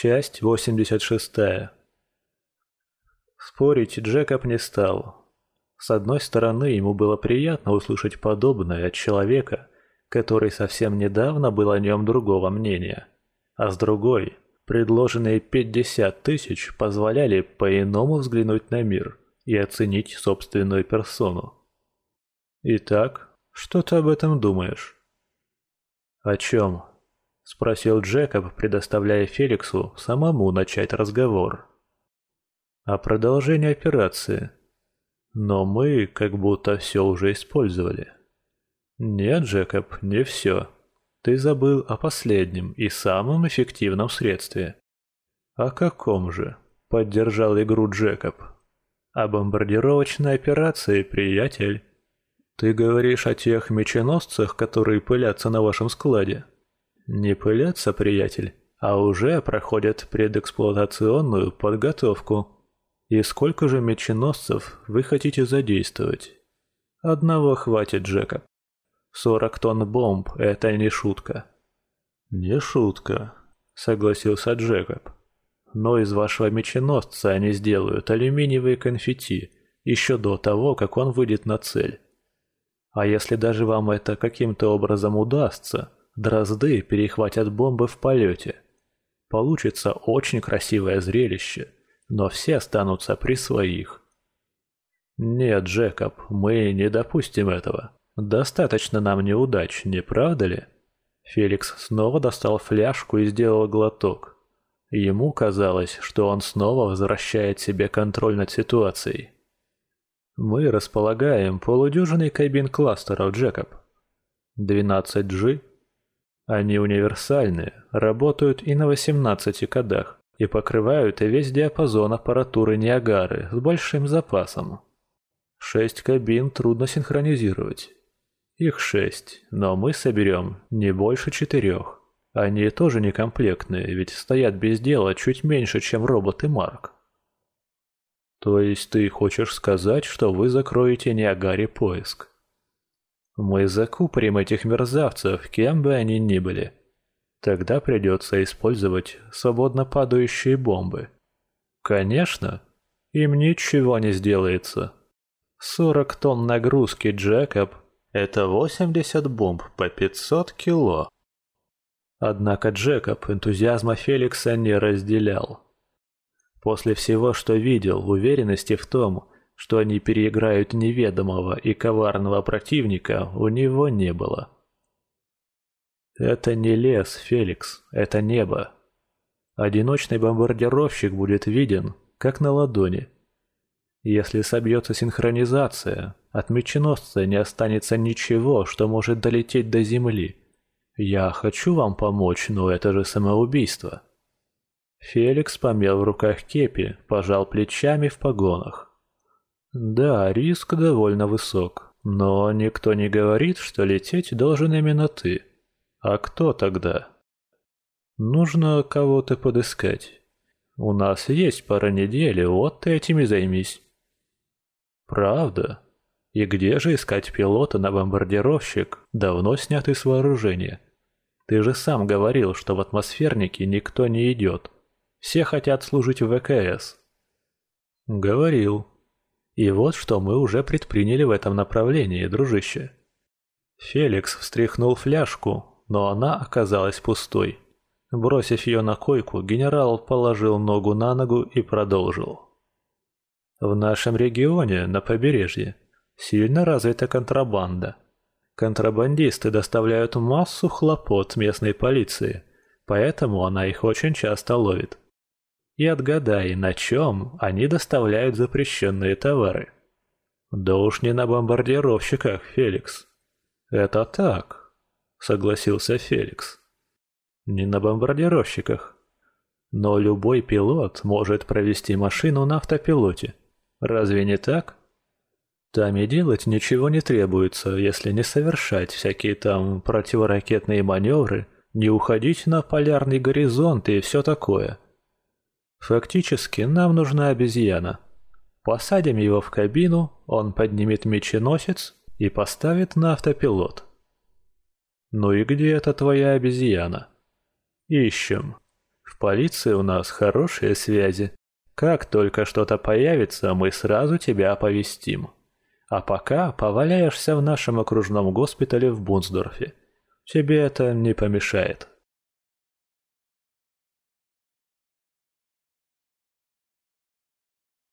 Часть 86. Спорить Джекоб не стал. С одной стороны, ему было приятно услышать подобное от человека, который совсем недавно был о нем другого мнения. А с другой, предложенные 50 тысяч позволяли по-иному взглянуть на мир и оценить собственную персону. «Итак, что ты об этом думаешь?» «О чем?» — спросил Джекоб, предоставляя Феликсу самому начать разговор. «О продолжении операции. Но мы как будто все уже использовали». «Нет, Джекоб, не все. Ты забыл о последнем и самом эффективном средстве». «О каком же?» — поддержал игру Джекоб. «О бомбардировочной операции, приятель». «Ты говоришь о тех меченосцах, которые пылятся на вашем складе?» Не пылятся, приятель, а уже проходят предэксплуатационную подготовку. И сколько же меченосцев вы хотите задействовать? Одного хватит, Джека. Сорок тонн бомб – это не шутка. Не шутка, согласился Джекоб. Но из вашего меченосца они сделают алюминиевые конфетти еще до того, как он выйдет на цель. А если даже вам это каким-то образом удастся – Дрозды перехватят бомбы в полете. Получится очень красивое зрелище, но все останутся при своих. Нет, Джекоб, мы не допустим этого. Достаточно нам неудач, не правда ли? Феликс снова достал фляжку и сделал глоток. Ему казалось, что он снова возвращает себе контроль над ситуацией. Мы располагаем полудюжиной кабин кластеров, Джекоб. 12G они универсальны, работают и на 18 кодах и покрывают весь диапазон аппаратуры Ниагары с большим запасом. Шесть кабин трудно синхронизировать. Их шесть, но мы соберем не больше четырех. Они тоже некомплектные, ведь стоят без дела чуть меньше, чем роботы Марк. То есть ты хочешь сказать, что вы закроете Ниагаре поиск? Мы закупорим этих мерзавцев, кем бы они ни были. Тогда придется использовать свободно падающие бомбы. Конечно, им ничего не сделается. 40 тонн нагрузки, Джекоб, это 80 бомб по 500 кило. Однако Джекоб энтузиазма Феликса не разделял. После всего, что видел, уверенности в том, что они переиграют неведомого и коварного противника, у него не было. Это не лес, Феликс, это небо. Одиночный бомбардировщик будет виден, как на ладони. Если собьется синхронизация, от меченосца не останется ничего, что может долететь до земли. Я хочу вам помочь, но это же самоубийство. Феликс помел в руках кепи, пожал плечами в погонах. Да, риск довольно высок, но никто не говорит, что лететь должен именно ты. А кто тогда? Нужно кого-то подыскать. У нас есть пара недель, вот ты этим и займись. Правда? И где же искать пилота на бомбардировщик, давно снятый с вооружения? Ты же сам говорил, что в атмосфернике никто не идет. Все хотят служить в ВКС. Говорил, и вот что мы уже предприняли в этом направлении, дружище. Феликс встряхнул фляжку, но она оказалась пустой. Бросив ее на койку, генерал положил ногу на ногу и продолжил. В нашем регионе, на побережье, сильно развита контрабанда. Контрабандисты доставляют массу хлопот местной полиции, поэтому она их очень часто ловит. И отгадай, на чем они доставляют запрещенные товары. Да уж не на бомбардировщиках, Феликс. Это так, согласился Феликс. Не на бомбардировщиках. Но любой пилот может провести машину на автопилоте. Разве не так? Там и делать ничего не требуется, если не совершать всякие там противоракетные маневры, не уходить на полярный горизонт и все такое. Фактически нам нужна обезьяна. Посадим его в кабину, он поднимет меченосец и поставит на автопилот. Ну и где эта твоя обезьяна? Ищем. В полиции у нас хорошие связи. Как только что-то появится, мы сразу тебя оповестим. А пока поваляешься в нашем окружном госпитале в Бунсдорфе. Тебе это не помешает.